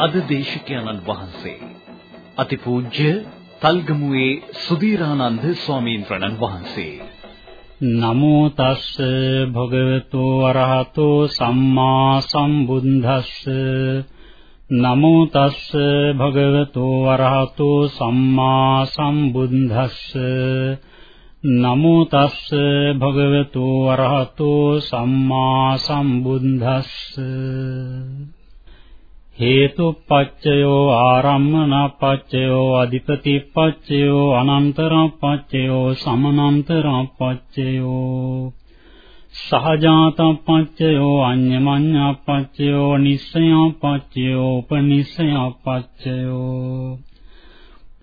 අද දේශකයන්න් වහන්සේ. අතිපූජ්‍ය තල්ගමුවේ සුදීරානන්ද ස්වාමීන් වහන්සේ. නමෝ තස්ස භගවතු අරහතෝ සම්මා සම්බුද්දස්ස. නමෝ තස්ස භගවතු අරහතෝ සම්මා සම්බුද්දස්ස. නමෝ තස්ස භගවතු අරහතෝ සම්මා සම්බුද්දස්ස. හේතුප්පච්චයෝ ආරම්මනප්පච්චයෝ අධිපතිප්පච්චයෝ අනන්තරප්පච්චයෝ සමනන්තරප්පච්චයෝ සහජාතප්පච්චයෝ අඤ්ඤමඤ්ඤප්පච්චයෝ නිස්සයප්පච්චයෝ උපනිස්සයප්පච්චයෝ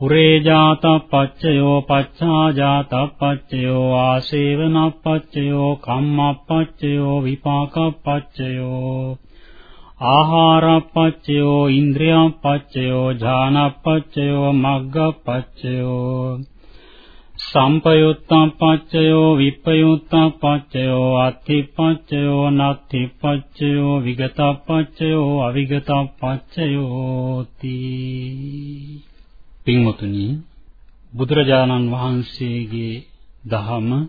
පුරේජාතප්පච්චයෝ පච්ඡාජාතප්පච්චයෝ ආසේවනප්පච්චයෝ කම්මප්පච්චයෝ විපාකප්පච්චයෝ ආහාරපච්චයෝ ඉන්ද්‍රියපච්චයෝ ඥානපච්චයෝ මග්ගපච්චයෝ. සම්පයුත්තපච්චයෝ විපයුත්තපච්චයෝ අත්ථිපච්චයෝ නත්ථිපච්චයෝ විගතපච්චයෝ අවිගතපච්චයෝ තී පින්වතුනි බුදුරජාණන් වහන්සේගේ දහම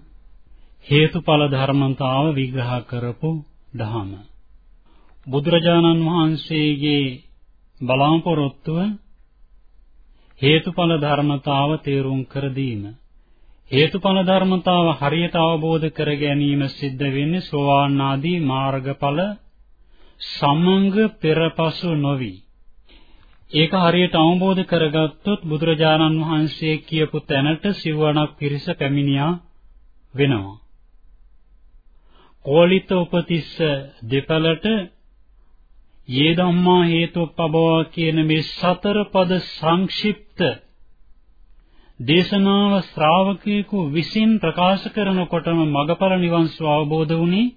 හේතුඵල ධර්මතාව විග්‍රහ කරපු දහම. බුදුරජාණන් වහන්සේගේ බලාපොරොත්තුව හේතුඵල ධර්මතාව තේරුම් කර දීම හේතුඵල ධර්මතාව හරියට අවබෝධ කර ගැනීම සිද්ධ වෙන්නේ සෝවාන් ආදී මාර්ගඵල සමංග පෙරපසු නොවි ඒක හරියට අවබෝධ කරගත්තොත් බුදුරජාණන් වහන්සේ කියපු තැනට සිවණක් පිරිස පැමිණියා වෙනවා. කෝලිත උපතිස්ස දෙපළට යේ ධම්මා හේතුප්පබව කියන මේ සතර පද සංක්ෂිප්ත දේශනාව ශ්‍රාවකයෙකු විසින් ප්‍රකාශ කරනකොටම මගපල නිවන් ස්ව අවබෝධ වුණේ.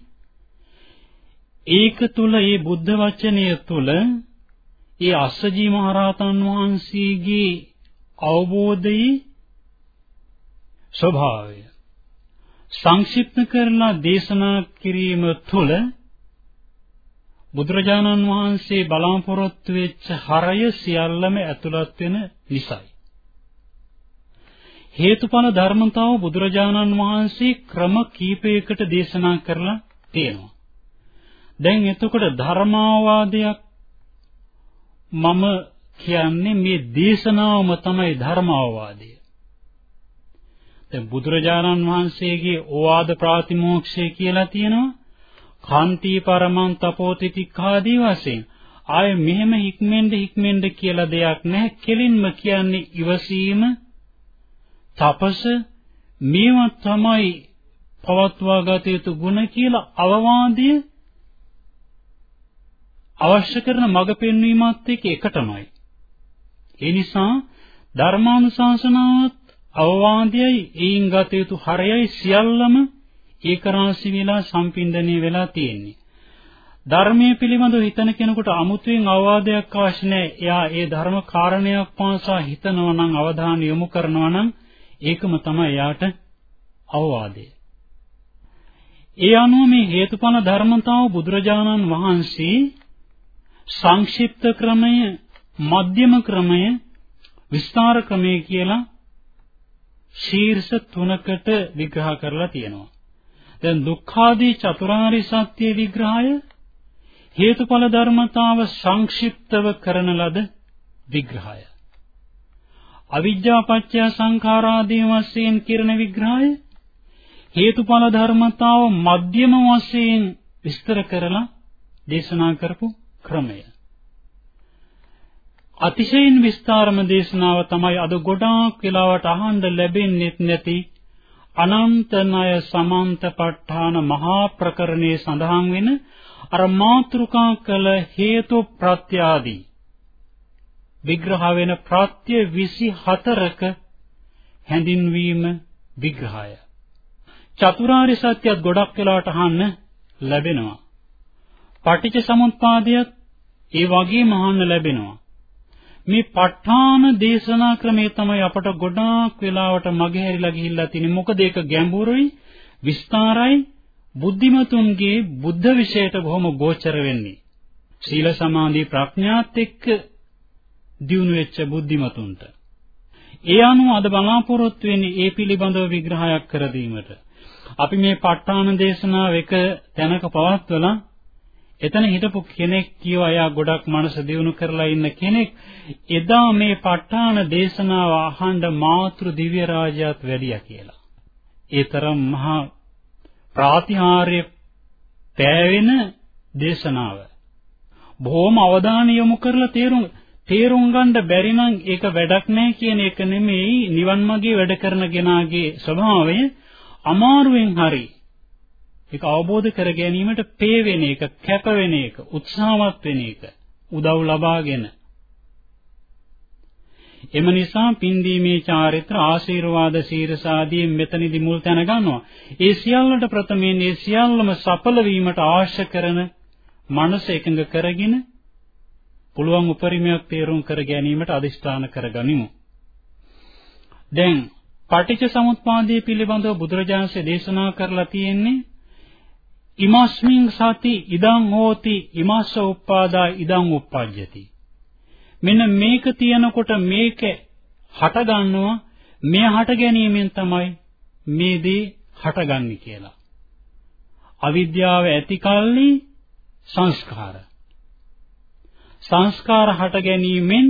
ඒක තුල ඒ බුද්ධ වචනය තුල ඒ අස්සජී මහරහතන් වහන්සේගේ අවබෝධයේ ස්වභාවය සංක්ෂිප්ත කරලා දේශනා කිරීම තුළ බුදුරජාණන් වහන්සේ බලාපොරොත්තු වෙච්ච හරය සියල්ලම ඇතුළත් වෙන නිසයි. හේතුඵල ධර්මතාව බුදුරජාණන් වහන්සේ ක්‍රම කීපයකට දේශනා කරලා තියෙනවා. දැන් එතකොට ධර්මාවාදයක් මම කියන්නේ මේ දේශනාවම තමයි ධර්මාවාදය. දැන් බුදුරජාණන් වහන්සේගේ ඕවාද ප්‍රාතිමෝක්ෂය කියලා තියෙනවා. කාන්ති පරමං තපෝතිතික්ඛාදී වශයෙන්. ආය මෙහෙම හික්මෙන්ද හික්මෙන්ද කියලා දෙයක් නැහැ. කෙලින්ම කියන්නේ ඉවසීම තපස. මේවා තමයි පවත්වා ගත යුතු ගුණ කියලා අවවාදය අවශ්‍ය කරන මඟ පෙන්වීමත් එක්ක එකටමයි. ඒ නිසා ධර්මානුශාසනාවත් අවවාදයයි ඒයින් ගත යුතු හරයයි සියල්ලම ඒක රාශි වෙලා සම්පින්දණය වෙලා තියෙන්නේ. ධර්මයේ පිළිබඳව හිතන කෙනෙකුට අමුතුවෙන් අවවාදයක් අවශ්‍ය නැහැ. එයා ඒ ධර්ම කාරණයක් පාසා හිතනවා නම් අවධානය යොමු කරනවා නම් ඒකම තමයි එයාට අවවාදය. ඒ අනුව මේ හේතුඵල ධර්මතාව බුදුරජාණන් වහන්සේ සංක්ෂිප්ත ක්‍රමය, මධ්‍යම ක්‍රමය, විස්තර ක්‍රමය කියලා ශීර්ෂ තුනකට විග්‍රහ කරලා තියෙනවා. දැන් දුක්ඛාදී චතුරාර්ය සත්‍ය විග්‍රහය හේතුඵල ධර්මතාව සංක්ෂිප්තව කරන ලද විග්‍රහය. අවිජ්ජා පත්‍ය සංඛාරාදී වශයෙන් කිරණ විග්‍රහය හේතුඵල ධර්මතාව මධ්‍යම වශයෙන් විස්තර කරලා දේශනා කරපු ක්‍රමය. අතිශයින් විස්තරම දේශනාව තමයි අද ගොඩාක් වෙලාවට අහන්න ලැබෙන්නේ නැති අනන්ත ණය සමන්තපට්ඨාන මහා ප්‍රකරණේ සඳහන් වෙන අර මාත්‍රිකා කළ හේතු ප්‍රත්‍යාදී විග්‍රහ වෙන ප්‍රත්‍ය 24ක හැඳින්වීම විග්‍රහය. චතුරාර්ය සත්‍යයත් ගොඩක් වෙලාවට අහන්න ලැබෙනවා. පටිච්ච සමුප්පාදයත් ඒ වගේම අහන්න ලැබෙනවා. මේ ප ဋ ාණ දේශනා ක්‍රමය තමයි අපට ගොඩාක් වෙලාවට මගහැරිලා ගිහිල්ලා තියෙන්නේ. මොකද ඒක ගැඹුරුයි, විස්තරයි, බුද්ධිමතුන්ගේ බුද්ධ විශේෂයට බොහොම ගෝචර වෙන්නේ. සීල සමාධි ප්‍රඥාත් එක්ක දියුණු වෙච්ච බුද්ධිමතුන්ට. ඒ අනුව අද බලාපොරොත්තු වෙන්නේ ඒ පිළිබඳව විග්‍රහයක් කර දීමට. අපි මේ ප ဋ ාණ දේශනාව එක තැනක පවත්වලා එතන හිටපු කෙනෙක් කියව එයා ගොඩක් මනස දියුණු කරලා ඉන්න කෙනෙක් එදා මේ ප ဋ ාණ දේශනාව අහඬ මාතෘ දිව්‍ය රාජයාත් වැඩියා කියලා. ඒ තරම් මහා ප්‍රාතිහාර්ය පෑවෙන දේශනාව. බොහොම අවධානය යොමු කරලා තේරුම් තේරුම් ගන්න බැරි නම් ඒක වැඩක් නැහැ කියන එක නෙමෙයි නිවන් මාගේ වැඩ කරන කෙනාගේ ස්වභාවය අමාරුවෙන් හරි ඒක අවබෝධ කර ගැනීමට පේ වෙන එක කැප වෙන එක උත්සාහවත් වෙන එක උදව් ලබාගෙන එම නිසා පින්දීමේ චාරිත්‍ර ආශීර්වාද සීරසාදී මෙතනදි මුල් තැන ගන්නවා. ඒ සියල්ලට ප්‍රථමයෙන් ඒ සියල්ලම සඵල වීමට අවශ්‍ය කරන මනස එකඟ කරගෙන පුළුවන් උපරිමයක් තේරුම් කර ගැනීමට අදිෂ්ඨාන කරගනිමු. දැන් පටිච්ච සමුප්පාදයේ පිළිබඳව බුදුරජාණන්සේ දේශනා කරලා තියෙන්නේ ඉමස්මින් සති ඉදං හෝති ඉමස්ස උප්පාදා ඉදං උප්පජ්ජති. මෙන්න මේක තියනකොට මේක හට ගන්නවා මේ හට ගැනීමෙන් තමයි මේ දේ හටගන්නේ කියලා. අවිද්‍යාව ඇති කල්ලි සංස්කාර. සංස්කාර හට ගැනීමෙන්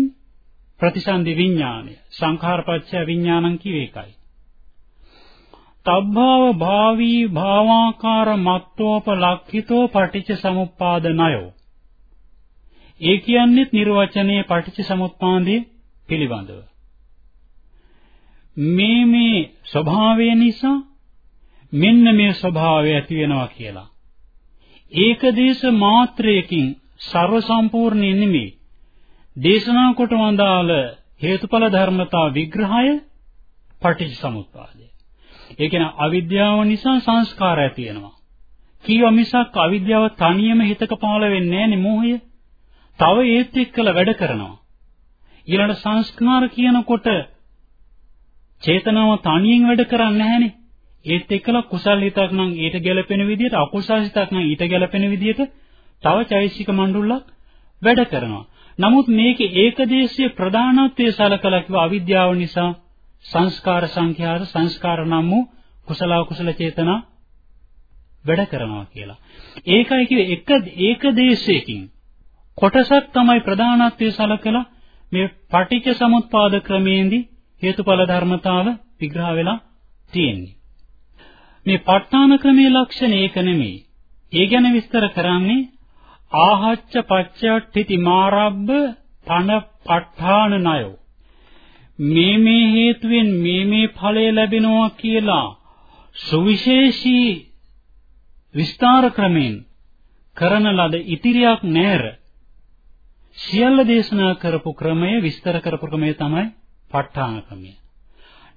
ප්‍රතිසන්දි විඥානය. සංඛාරපච්චය විඥානං කිව එකයි. තබ්භාව භාවී භාවාකාර මත්තෝපලක්ඛිතෝ පටිච්ච සමුප්පාදනයෝ. ඒ කියන්නේ නිර්වචනයේ පටිච්ච සමුප්පාදයේ පිළිබඳව. මේ මේ ස්වභාවය නිසා මෙන්න මේ ස්වභාවය ඇති වෙනවා කියලා. ඒකදේශ මාත්‍රයකින් ਸਰව සම්පූර්ණ නෙමෙයි. දේශනා කොට වඳාල හේතුඵල ධර්මතා විග්‍රහය පටිච්චසමුප්පාදය. ඒ කියන්නේ අවිද්‍යාව නිසා සංස්කාර ඇති වෙනවා. කීව මිසක් අවිද්‍යාව තනියම හිතක පහළ වෙන්නේ නැහැ මෝහය. තව ඒත් එක්කලා වැඩ කරනවා. ඊළඟ සංස්කාර කියනකොට චේතනාව තනියෙන් වැඩ කරන්නේ නැහනේ. ඒත් එක්කලා කුසල් හිතක් නම් ඊට ගැලපෙන විදිහට අකුසල් හිතක් නම් ඊට ගැලපෙන විදිහට තව චෛසික මණ්ඩුල්ලක් වැඩ කරනවා. නමුත් මේකේ ඒකදේශීය ප්‍රධානත්වයේ සලකලා කිව්ව අවිද්‍යාව නිසා සංස්කාර සංඛ්‍යාත සංස්කාර නම් වූ කුසල කුසල චේතනා වැඩ කරනවා කියලා. ඒකයි කිව්වේ එක ඒකදේශයකින් කොටසක් තමයි ප්‍රධානත්වයේ සලකලා මේ පටිච්ච සමුප්පාද ක්‍රමේන්දී හේතුඵල ධර්මතාව විග්‍රහ වෙලා තියෙන්නේ. මේ ප ဋ ාණ ක්‍රමයේ ලක්ෂණ ඒක නෙමෙයි. ඒ ගැන විස්තර කරන්නේ ආහච්ච පච්චයට්ඨිති මාරබ්බ තන ප ဋ ාණ ණයෝ මේ මේ හේතුවෙන් මේ මේ ඵලය ලැබෙනවා කියලා සුවිශේෂී විස්තර ක්‍රමෙන් කරන ලද ඉතිරියක් නැර සියල්ල දේශනා කරපු ක්‍රමය විස්තර කරපු ක්‍රමය තමයි ප ဋ ාණ ක්‍රමය.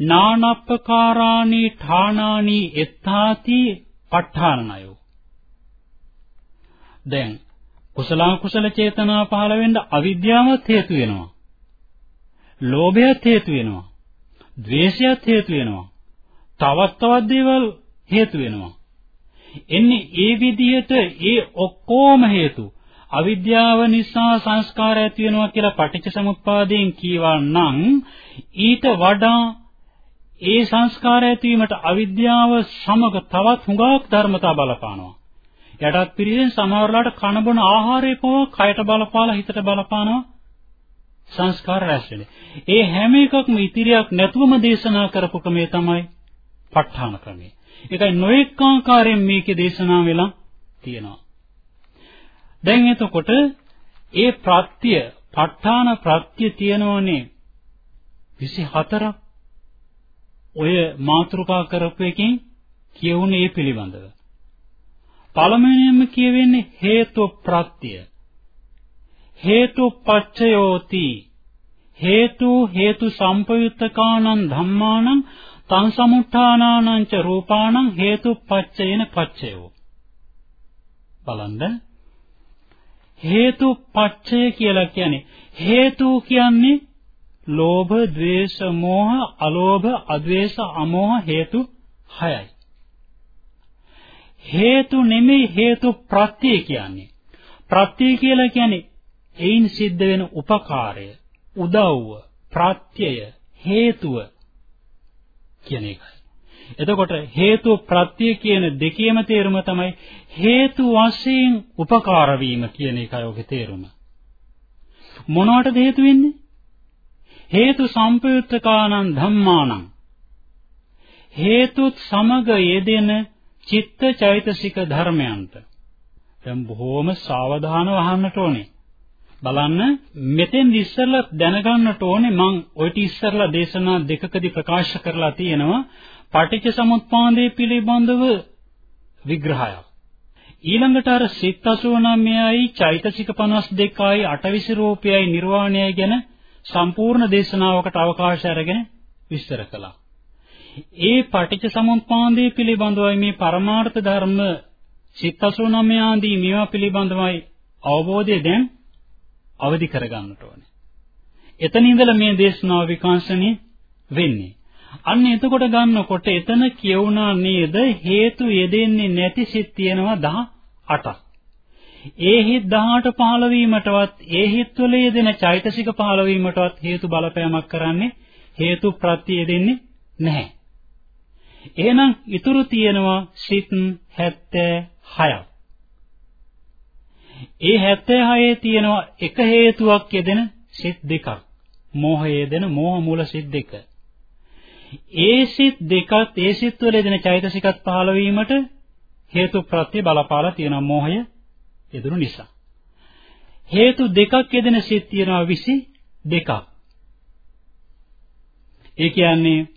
නානප්පකාරාණි ඨානානි එත්තාති ප ဋ ාණනයෝ. දැන් කුසල කුසල චේතනා පහළ වෙන්න අවිද්‍යාවත් හේතු වෙනවා. ලෝභයත් හේතු වෙනවා. ද්වේෂයත් හේතු වෙනවා. තවත් තවත් දේවල් හේතු වෙනවා. එන්නේ ඒ විදිහට ඒ ඔක්කොම හේතු අවිද්‍යාව නිසා සංස්කාර ඇති වෙනවා කියලා පටිච්චසමුප්පාදයෙන් කියවා නම් ඊට වඩා ඒ සංස්කාර ඇතිවීමට අවිද්‍යාව සමග තවත් හුඟක් ධර්මතා බලපානවා. යටත් පිරිසෙන් සමහරලාට කන බොන ආහාරය පවා කයට බලපාලා හිතට බලපානවා සංස්කාර රැස් වෙන්නේ. ඒ හැම එකක්ම ඉතිරියක් නැතුවම දේශනා කරපු ක්‍රමය තමයි ප ဋ ාණ ක්‍රමය. ඒකයි නොඑක ආකාරයෙන් මේකේ දේශනා වෙලා තියෙනවා. දැන් එතකොට ඒ ප්‍රත්‍ය ප ဋ ාණ ප්‍රත්‍ය තියෙනවනේ 24ක්. ඔය මාතෘකා කරපු එකෙන් කියවුනේ ඒ පිළිබඳව. පළමුවෙනින්ම කියවෙන්නේ හේතු ප්‍රත්‍ය. හේතු පච්චයෝති. හේතු හේතු සම්පයුත්තකානං ධම්මානං තං සමුත්ථානානං ච රූපාණං හේතු පච්චයන පච්චයෝ. බලන්න හේතු පච්චය කියලා කියන්නේ හේතු කියන්නේ ලෝභ, ද්වේෂ, මෝහ, අලෝභ, අද්වේෂ, අමෝහ හේතු 6යි. හේතු නෙමෙයි හේතු ප්‍රත්‍ය කියන්නේ. ප්‍රත්‍ය කියලා කියන්නේ එයින් සිද්ධ වෙන උපකාරය. උදව්ව, ප්‍රත්‍යය, හේතුව කියන එකයි. එතකොට හේතු ප්‍රත්‍ය කියන දෙකේම තේරුම තමයි හේතු වශයෙන් උපකාර වීම කියන එකයි ඔගේ තේරුම. මොනවටද හේතු වෙන්නේ? හේතු සම්පයුත්තකානං ධම්මානං හේතුත් සමග යෙදෙන චිත්ත චෛතසික ධර්මයන්ට දැන් බොහෝම සාවධානව අහන්නට ඕනේ. බලන්න මෙතෙන් ඉස්සෙල්ලා දැනගන්නට ඕනේ මං ඔය ඉස්සෙල්ලා දේශනා දෙකකදී ප්‍රකාශ කරලා තියෙනවා පටිච්ච සමුප්පාදයේ පිළිබඳව විග්‍රහයක්. ඊළඟට අර සිත් 89යි චෛතසික 52යි අටවිසි රූපයයි නිර්වාණයයි ගැන සම්පූර්ණ දේශනාවකට අවකාශය අරගෙන විස්තර කළා. ඒ පටිච්ච සමුප්පාදයේ පිළිබඳවයි මේ පරමාර්ථ ධර්ම සිත් 89 ආදී මේවා පිළිබඳවයි අවබෝධය දැන් අවදි කරගන්නට ඕනේ. එතන ඉඳලා මේ දේශනාව විකාශනය වෙන්නේ. අන්න එතකොට ගන්නකොට එතන කියවුණා නේද හේතු යෙදෙන්නේ නැති සිත් තියෙනවා 18ක්. ඒ හිත් 18 පහළ වීමටවත් ඒ හිත් වල යෙදෙන චෛතසික පහළ වීමටවත් හේතු බලපෑමක් කරන්නේ හේතු ප්‍රත්‍ය යෙදෙන්නේ නැහැ. එහෙනම් ඉතුරු තියෙනවා සිත් 76ක්. ඒ 76 තියෙනවා එක හේතුවක් යෙදෙන සිත් දෙකක්. මෝහය යෙදෙන මෝහ මූල සිත් දෙක. ඒ සිත් දෙකත් ඒ සිත් වල යෙදෙන චෛතසිකත් පහළ වීමට හේතු ප්‍රත්‍ය බලපාලා තියෙනවා මෝහය යෙදුණු නිසා. හේතු දෙකක් යෙදෙන සිත් තියෙනවා 22ක්. ඒ කියන්නේ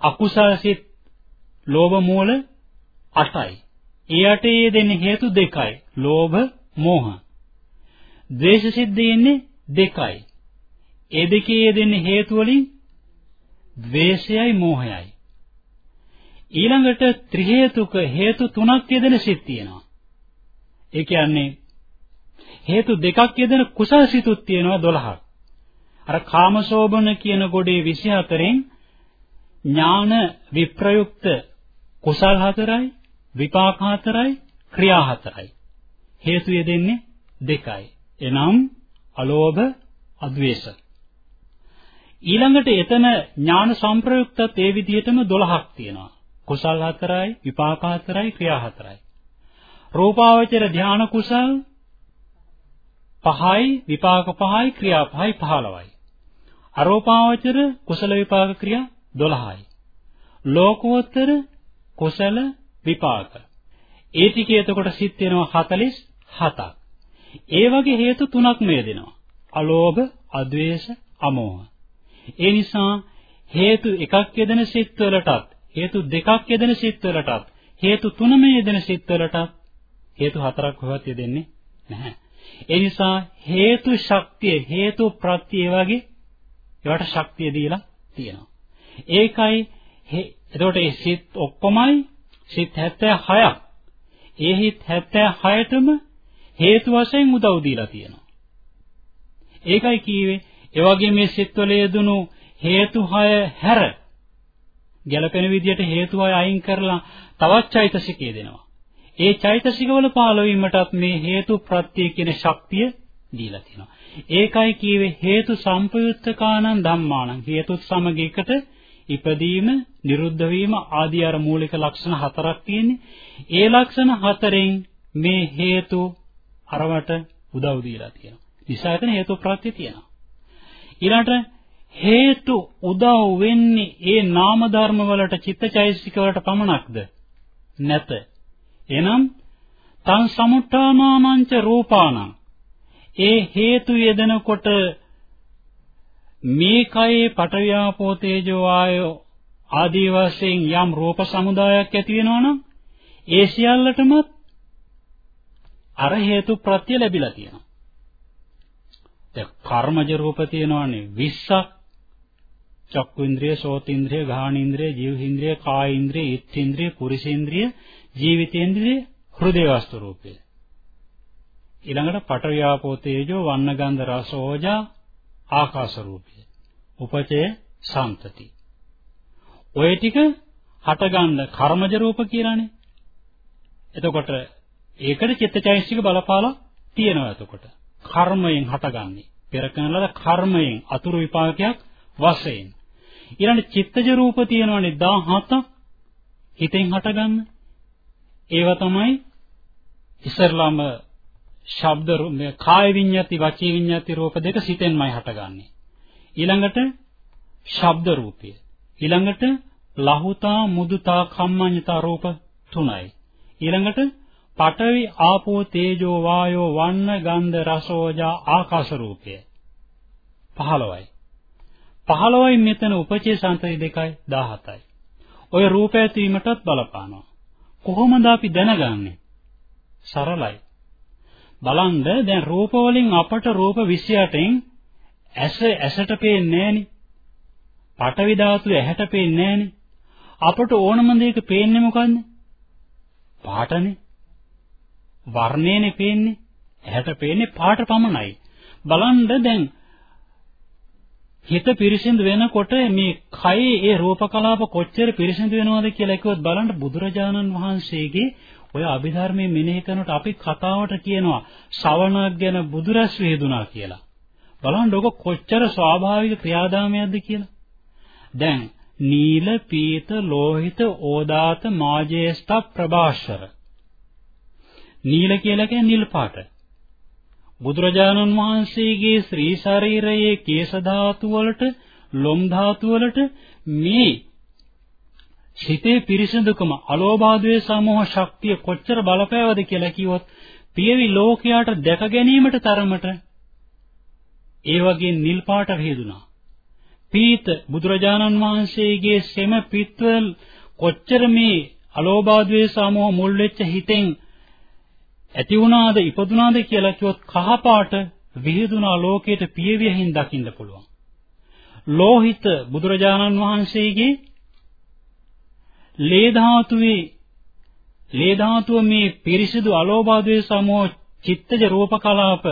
අකුසල සිත් ලෝභ මූල 8යි. ඒ අටේ දෙන්නේ හේතු දෙකයි. ලෝභ, මෝහ. ද්වේෂ සිද්ධියන්නේ දෙකයි. ඒ දෙකේ දෙන්නේ හේතු වලින් ද්වේෂයයි මෝහයයි. ඊළඟට ත්‍රි හේතුක හේතු තුනක් යෙදෙන සිත් තියෙනවා. ඒ කියන්නේ හේතු දෙකක් යෙදෙන කුසල සිතුත් තියෙනවා 12ක්. අර කාමසෝබන කියන ගොඩේ 24න් ඥාන විප්‍රයුක්ත කුසල් හතරයි විපාක හතරයි ක්‍රියා හතරයි හේතු යෙදෙන්නේ දෙකයි. එනම් අලෝභ අද්වේෂ. ඊළඟට එතන ඥාන සංප්‍රයුක්තත් ඒ විදිහටම 12ක් තියෙනවා. කුසල් හතරයි විපාක හතරයි ක්‍රියා හතරයි. රූපාවචර ධාන කුසල් පහයි විපාක පහයි ක්‍රියා පහයි 15යි අරෝපාවචර කුසල විපාක ක්‍රියා 12යි ලෝකෝත්තර කුසල විපාක. ඒ ටිකේ එතකොට සිත් වෙනවා 47ක්. ඒ වගේ හේතු තුනක් මේ දෙනවා. අලෝභ, අද්වේෂ, අමෝහ. ඒ නිසා හේතු එකක් යෙදෙන සිත් වලටත් හේතු දෙකක් යෙදෙන සිත් වලටත් හේතු තුනම යෙදෙන සිත් වලටත් හේතු හතරක් හොවත් යෙදෙන්නේ නැහැ. ඒ නිසා හේතු ශක්තිය හේතු ප්‍රත්‍ය වගේ ඒවට ශක්තිය දීලා තියෙනවා. ඒකයි එතකොට මේ සිත් ඔක්කොමයි සිත් 76ක්. ඒ හිත් 76ටම හේතු වශයෙන් උදව් දීලා තියෙනවා. ඒකයි කීවේ ඒ වගේ මේ සිත්වල යෙදුණු හේතු 6 හැර ගැළපෙන විදිහට හේතු 6 අයින් කරලා තවත් චෛතසිකය දෙනවා. ඒ චෛතසිකවල පාලවීමටත් මේ හේතු ප්‍රත්‍ය කියන ශක්තිය දීලා තියෙනවා. ඒකයි කීවේ හේතු සම්පයුත්තකානං ධම්මානං හේතුත් සමග එකට ඉපදීම, නිරුද්ධ වීම ආදී අර මූලික ලක්ෂණ හතරක් තියෙන්නේ. ඒ ලක්ෂණ හතරෙන් මේ හේතු අරවට උදව් දීලා තියෙනවා. නිසා එතන හේතු ප්‍රත්‍ය තියෙනවා. ඊළඟට හේතු උදව් වෙන්නේ ඒ නාම ධර්ම වලට චිත්තචෛතසික වලට පමණක්ද? නැත. එනම් තං සමුත්ථානානංච රූපානං ඒ හේතු යෙදෙනකොට මේ කයේ පටවියාපෝ තේජෝ ආයෝ ආදී වශයෙන් යම් රූප සමුදායක් ඇති වෙනවා නම් ඒ සියල්ලටම අර හේතු ප්‍රත්‍ය ලැබිලා තියෙනවා. දැන් කර්මජ රූප තියෙනවානේ 20ක් චක්කු ඉන්ද්‍රිය, සෝත ඉන්ද්‍රිය, ගාහන ඉන්ද්‍රිය, ජීව ඉන්ද්‍රිය, කාය ඉන්ද්‍රිය, ඉත් ඉන්ද්‍රිය, පුරුෂ ඉන්ද්‍රිය, ජීවිතේන්ද්‍රිය, හෘදේ වස්තු රූපය. ඊළඟට පටවියාපෝ තේජෝ, වන්න ගන්ධ රස ඕජා, ආකාශ රූපය. උපචය සම්තති. ඔය ටික හටගන්න කර්මජ රූප කියලානේ. එතකොට ඒකට චිත්තචෛතසික බලපාලා තියෙනවා එතකොට. කර්මයෙන් හටගන්නේ. පෙර කරන ලද කර්මයෙන් අතුරු විපාකයක් වශයෙන්. ඊළඟ චිත්තජ රූප තියෙනවානේ 17ක් හිතෙන් හටගන්න. ඒවා තමයි ඉස්සරලාම ශබ්ද කාය විඤ්ඤාති වචී විඤ්ඤාති රූප දෙක සිතෙන්මයි හටගන්නේ. ඊළඟට ශබ්ද රූපය. ඊළඟට ලහුතා මුදුතා කම්මඤ්ඤතා රූප තුනයි. ඊළඟට පඨවි ආපෝ තේජෝ වායෝ වන්න ගන්ධ රසෝජා ආකාශ රූපය. 15යි 15යි මෙතන උපචේ සම්පති දෙකයි 17යි ඔය රූප ඇතිවීමටත් බලපානවා. කොහොමද අපි දැනගන්නේ? සරලයි. බලන්න දැන් රූප වලින් අපට රූප 28න් ඇස ඇසට පේන්නේ නැහෙනි. පඨවි ධාතුව ඇහැට පේන්නේ නැහෙනි. අපට ඕනම දෙයක පේන්නේ මොකන්ද පාටනේ වර්ණයනේ පේන්නේ. ඇහැට පේන්නේ පාට පමණයි. බලන්න දැන් හිත පිරිසිදු වෙනකොට මේ කයේ ඒ රූප කලාප කොච්චර පිරිසිදු වෙනවද කියලා කිව්වොත් බලන්න බුදුරජාණන් වහන්සේගේ ඔය අභිධර්මයේ මෙනෙහි කරනකොට අපි කතාවට කියනවා ශවණක් ගැන බුදුරස් වේදුනා කියලා. බලන්න ඔක කොච්චර ස්වාභාවික ක්‍රියාදාමයක්ද කියලා. දැන් නීල පීත ලෝහිත ඕදාත මාජේෂ්ඨ ප්‍රභාෂර නීල කියලා කියන්නේ නිල් පාට. බුදුරජාණන් වහන්සේගේ ශ්‍රී ශරීරයේ කේශ ධාතු වලට, ලොම් ධාතු වලට මේ සිතේ පිරිසිදුකම අලෝභාදයේ සමෝහ ශක්තිය කොච්චර බලපෑවද කියලා කිව්වොත් පියවි ලෝකයාට දැක ගැනීමට තරමට ඒ වගේ නිල් පාට හේදුනා. පීත බුදුරජාණන් වහන්සේගේ සෙම පිත්වල කොච්චර මේ අලෝභාදයේ සමෝහ මුල් වෙච්ච හිතෙන් ඇති වුණාද ඉපදුනාද කියලා කිව්වොත් කහපාට විහිදුනා ලෝකයට පියවියෙන් දකින්න පුළුවන්. ලෝහිත බුදුරජාණන් වහන්සේගේ ලේ ධාතුවේ ලේ ධාතුව මේ පිරිසිදු අලෝභාදයේ සමෝ චිත්තජ රූප කලාප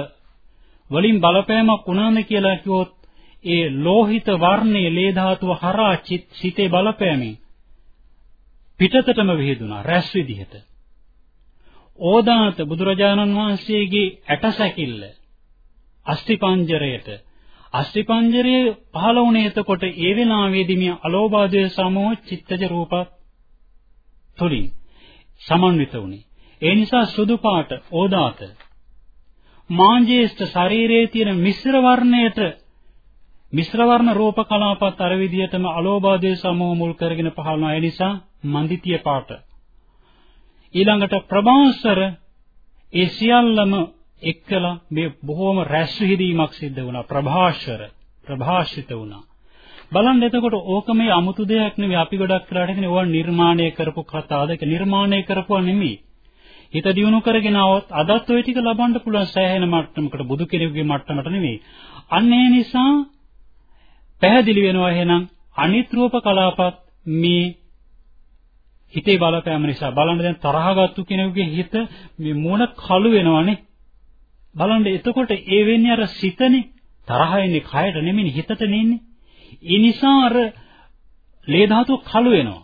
වලින් බලපෑමක් වුණාද කියලා කිව්වොත් ඒ ලෝහිත වර්ණයේ ලේ ධාතුව හරහා සිතේ බලපෑමෙන් පිටතටම විහිදුනා රැස් විදිහට ඕදාත බුදුරජාණන් වහන්සේගේ ඇටසැකිල්ල අස්තිපංජරයට. අස්තිපංජරයේ පහළ වුණේ එතකොට ඒ වෙලාවේදී මේ අලෝභාදයේ සමෝ චිත්තජ රූප තුලින් සමන්විත වුණේ. ඒ නිසා සුදු පාට ඕදාත මාංජේෂ්ඨ ශරීරයේ තියෙන මිශ්‍ර වර්ණයට මිශ්‍ර වර්ණ රූප කලාපත් අර විදිහටම අලෝභාදයේ සමෝ මුල් කරගෙන පහළ වුණා. ඒ නිසා මන්දිතිය පාට ඊළඟට ප්‍රභාසර ඒ සියල්ලම එක්කලා මේ බොහොම රැස්විරීමක් සිද්ධ වුණා. ප්‍රභාෂර ප්‍රභාෂිත වුණා. බලන්න එතකොට ඕක මේ අමුතු දෙයක් නෙවෙයි. අපි ගොඩක් කරාට කියන්නේ ඕවා නිර්මාණය කරපු කතාද? ඒක නිර්මාණය කරපුවා නෙමෙයි. හිත දියුණු කරගෙන આવොත් අදත් ওই ටික ලබන්න පුළුවන් සෑහෙන මට්ටමකට බුදු කෙනෙකුගේ මට්ටමට නෙමෙයි. අන්න ඒ නිසා පැහැදිලි වෙනවා එහෙනම් අනිත් රූප කලාපත් මේ හිතේ බලපෑම නිසා. බලන්න දැන් තරහගත්තු කෙනෙකුගේ හිත මේ මොන කළු වෙනවනේ? බලන්න එතකොට ඒ වෙන්නේ අර සිතනේ. තරහ එන්නේ කයට නෙමෙයි හිතට නෙන්නේ. ඒ නිසා අර ලේ ධාතුව කළු වෙනවා.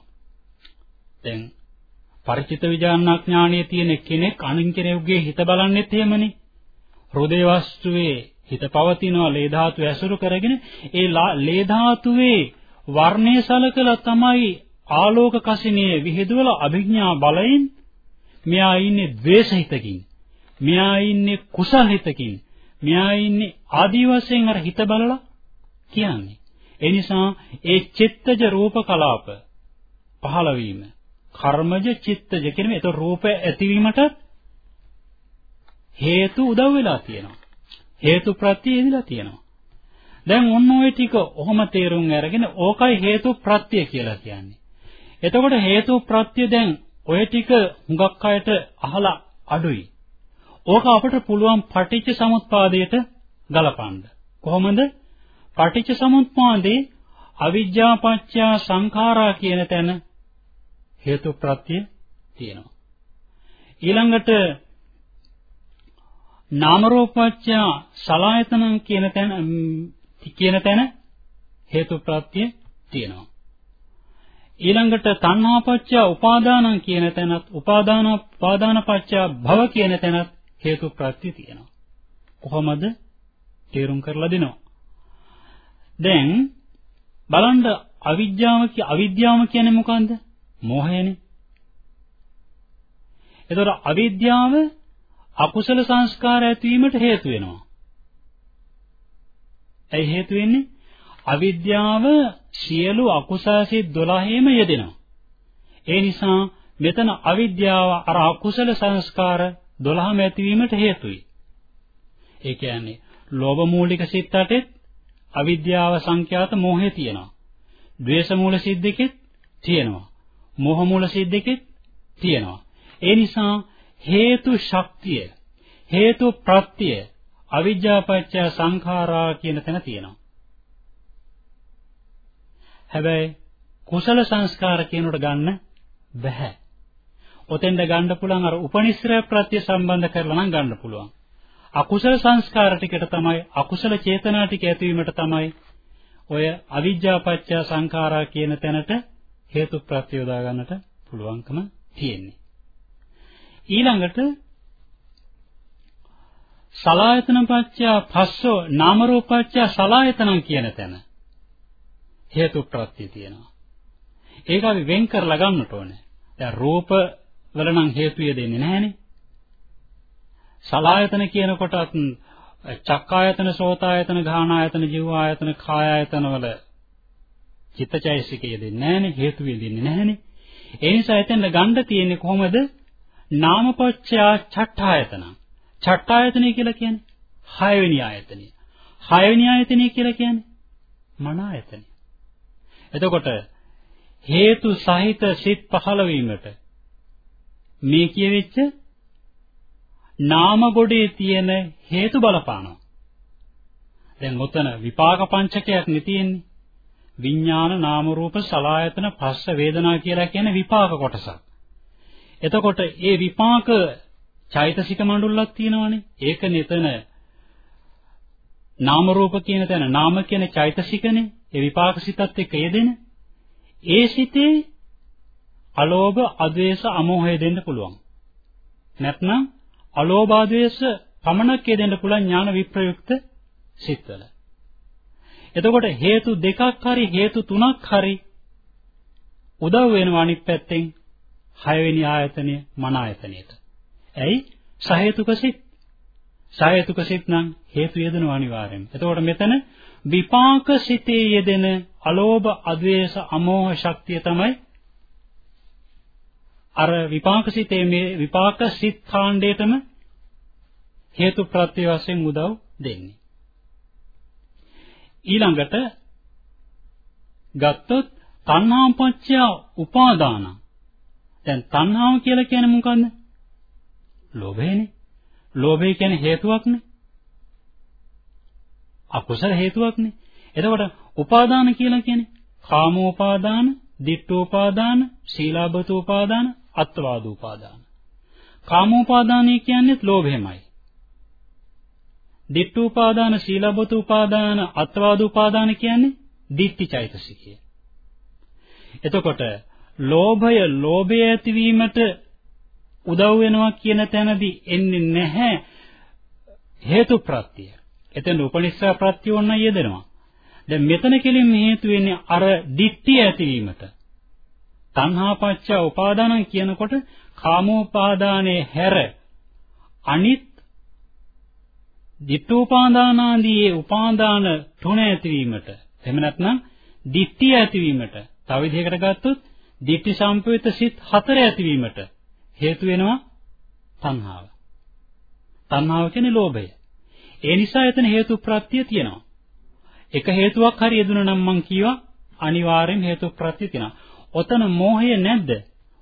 දැන් පරිචිත විඥානඥානයේ තියෙන කෙනෙක් අනින් කෙනෙකුගේ හිත බලන්නෙත් එහෙමනේ. හෘදේ වස්තුවේ හිත පවතිනවා ලේ ධාතුව ඇසුරු කරගෙන ඒ ලේ ධාතුවේ වර්ණය සලකලා තමයි ආලෝක කසිනියේ විහිදුවල අභිඥා බලයෙන් මෙයා ඉන්නේ ද්වේෂ හිතකින් මෙයා ඉන්නේ කුසල හිතකින් මෙයා ඉන්නේ ආදි වශයෙන් අර හිත බලලා කියන්නේ. ඒ නිසා ඒ චිත්තජ රූප කලාප පහළ වීම කර්මජ චිත්තජ කියන මේ රූප ඇතිවීමට හේතු උදව් වෙලා තියෙනවා. හේතු ප්‍රත්‍ය එදිලා තියෙනවා. දැන් ඔන්න ඔය ටික ඔහොම තේරුම් අරගෙන ඕකයි හේතු ප්‍රත්‍ය කියලා කියන්නේ. එතකොට හේතු ප්‍රත්‍ය දැන් ඔය ටික හුඟක් අයට අහලා අඩුයි. ඕක අපිට පුළුවන් පටිච්ච සමුප්පාදයට ගලපන්න. කොහොමද? පටිච්ච සමුප්පාදේ අවිජ්ජා පත්‍ය සංඛාරා කියන තැන හේතු ප්‍රත්‍ය තියෙනවා. ඊළඟට නාම රූපච්ඡ සලායතනං කියන තැන කියන තැන හේතු ප්‍රත්‍ය තියෙනවා. ඊළඟට තණ්හාපච්චය උපාදානං කියන තැනත් උපාදාන උපාදානපච්චය භව කියන තැනත් හේතු ප්‍රත්‍ය තියෙනවා. කොහොමද? තේරුම් කරලා දෙනවා. දැන් බලන්න අවිද්‍යාව කිය අවිද්‍යාව කියන්නේ මොකන්ද? මෝහයනේ. එතකොට අවිද්‍යාව අකුසල සංස්කාර ඇතිවීමට හේතු වෙනවා. ඇයි හේතු වෙන්නේ? අවිද්‍යාව සියලු අකුසල සිත් 12ෙම යෙදෙනවා. ඒ නිසා මෙතන අවිද්‍යාව අර අකුසල සංස්කාර 12ම ඇතිවීමට හේතුයි. ඒ කියන්නේ ලෝභ මූලික සිත් 8ෙත් අවිද්‍යාව සංඛ්‍යාත මෝහය තියෙනවා. ද්වේෂ මූල සිත් දෙකෙත් තියෙනවා. මෝහ මූල සිත් දෙකෙත් තියෙනවා. ඒ නිසා හේතු ශක්තිය හේතු ප්‍රත්‍ය අවිජ්ජාපච්චය සංඛාරා කියන තැන තියෙනවා. හැබැයි කුසල සංස්කාර කියනකට ගන්න බෑ. ඔතෙන්ද ගන්න පුළුවන් අර උපනිශ්‍රය ප්‍රත්‍ය සම්බන්ධ කරලා නම් ගන්න පුළුවන්. අකුසල සංස්කාර ටිකට තමයි අකුසල චේතනා ටික ඇතිවීමට තමයි ඔය අවිජ්ජාපච්චය සංඛාරා කියන තැනට හේතු ප්‍රත්‍ය යොදා ගන්නට පුළුවන්කම තියෙන්නේ. ඊළඟට සලායතන පත්‍ය පස්සෝ නාම රූපච්ච සලායතනං කියන තැන හේතු ප්‍රත්‍ය තියෙනවා. ඒක අපි වෙන් කරලා ගන්නට ඕනේ. දැන් රූප වල නම් හේතු යෙදෙන්නේ නැහනේ. සලායතන කියනකොටත් චක්කායතන, සෝතායතන, ගාහනායතන, ජීවායතන, කායායතන වල චිත්තචෛසිකය දෙන්නේ නැහනේ, හේතු යෙදෙන්නේ නැහනේ. ඒ නිසා එතෙන්ද ගන්න තියෙන්නේ කොහොමද? නාමපච්චයා චට්ඨායතන. චට්ඨායතනය කියලා කියන්නේ හයවෙනි ආයතනය. හයවෙනි ආයතනය කියලා කියන්නේ මන ආයතනය. එතකොට හේතු සහිත සිත් පහළ වීමට මේ කියවෙච්ච නාම ගොඩේ තියෙන හේතු බලපානවා. දැන් ඔතන විපාක පංචකයක් නේ තියෙන්නේ. විඥාන නාම රූප සලායතන පස්ස වේදනා කියලා කියන විපාක කොටසක්. එතකොට ඒ විපාක චෛතසික මණ්ඩුල්ලක් තියෙනවානේ. ඒක නෙතන නාම රූප කියන තැන නාම කියන චෛතසිකනේ. ඒ විපාක සිතත් එක්ක යෙදෙන. ඒ සිතේ අලෝභ, අද්වේෂ, අමෝහය දෙන්න පුළුවන්. නැත්නම් අලෝභ, අද්වේෂ පමණක් යෙදෙන්න පුළුවන් ඥාන විප්‍රයුක්ත සිත්වල. එතකොට හේතු දෙකක් හරි හේතු තුනක් හරි උදව් වෙනවා අනිත් පැත්තෙන් හයවෙනි ආයතනය මන ආයතනයට. ඇයි? සහේතුක සිත්. සහේතුක සිත් නම් හේතු යෙදෙනවා අනිවාර්යෙන්. එතකොට මෙතන විපාක සිතේ යෙදෙන අලෝභ, අද්වේෂ, අමෝහ ශක්තිය තමයි අර විපාක සිතේ මේ විපාක සිත් කාණ්ඩයටම හේතු ප්‍රත්‍ය වශයෙන් උදව් දෙන්නේ. ඊළඟට ගත්තොත් තණ්හාපච්චය උපාදාන. දැන් තණ්හාව කියලා කියන්නේ මොකන්ද? ලෝභයනේ. ලෝභය කියන්නේ හේතුවක්නේ. අකුසල හේතුවක්නේ. එතකොට උපාදාන කියලා කියන්නේ කාමෝපාදාන, ditthෝපාදාන, සීලාබතෝපාදාන, අත්වාදෝපාදාන. කාමෝපාදානය කියන්නේ ලෝභයමයි. ditthෝපාදාන, සීලාබතෝපාදාන, අත්වාදෝපාදාන කියන්නේ ditthිචෛතසිකය. එතකොට ලෝභය ලෝභය ඇතිවීමට උදව් වෙනවා කියන තැනදී එන්නේ නැහැ හේතු ප්‍රත්‍ය. එතන උපනිෂ්ඨා ප්‍රත්‍ය වොන්න යෙදෙනවා. දැන් මෙතන කෙලින් හේතු වෙන්නේ අර ditthිය ඇතිවීමට. තණ්හාපච්ච උපාදානං කියනකොට කාමෝපාදානයේ හැර අනිත් ditthෝපාදානාදී උපාදාන තුන ඇතිවීමට එහෙම නැත්නම් ditthිය ඇතිවීමට තව විදිහකට ගත්තොත් ditthි සම්පවිත සිත් හතර ඇතිවීමට හේතු වෙනවා තණ්හාව. තණ්හාව කියන්නේ ලෝභය. ඒ නිසා එතන හේතු ප්‍රත්‍ය තියෙනවා. එක හේතුවක් හරි යෙදුණා නම් මං කියවා අනිවාර්යෙන් හේතු ප්‍රත්‍ය තියෙනවා. ඔතන මෝහය නැද්ද?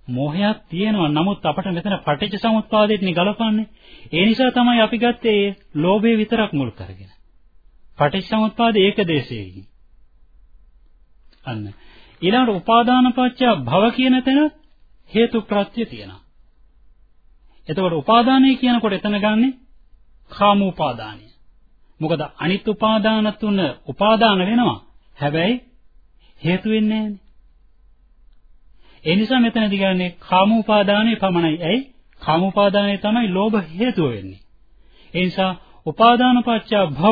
මෝහයක් තියෙනවා. නමුත් අපට මෙතන පටිච්ච සමුප්පාදයට ගලපන්නේ. ඒ නිසා තමයි අපි ගත්තේ ලෝභය විතරක් මුල් කරගෙන. පටිච්ච සමුප්පාද ඒකදේශයකින්. අන්න. ඊළඟට උපාදාන පත්‍ය භව කියන තැන හේතු ප්‍රත්‍ය තියෙනවා. එතකොට උපාදානය කියනකොට එතන ගන්නෙ කාම උපාදානය. මොකද අනිත් උපාදාන තුන උපාදාන වෙනවා. හැබැයි හේතු වෙන්නේ නැහැනේ. ඒ නිසා මෙතනදී ගන්නේ කාම උපාදානයේ පමණයි. ඇයි? කාම උපාදානයේ තමයි ලෝභ හේතුව වෙන්නේ. ඒ නිසා උපාදාන පත්‍ය භව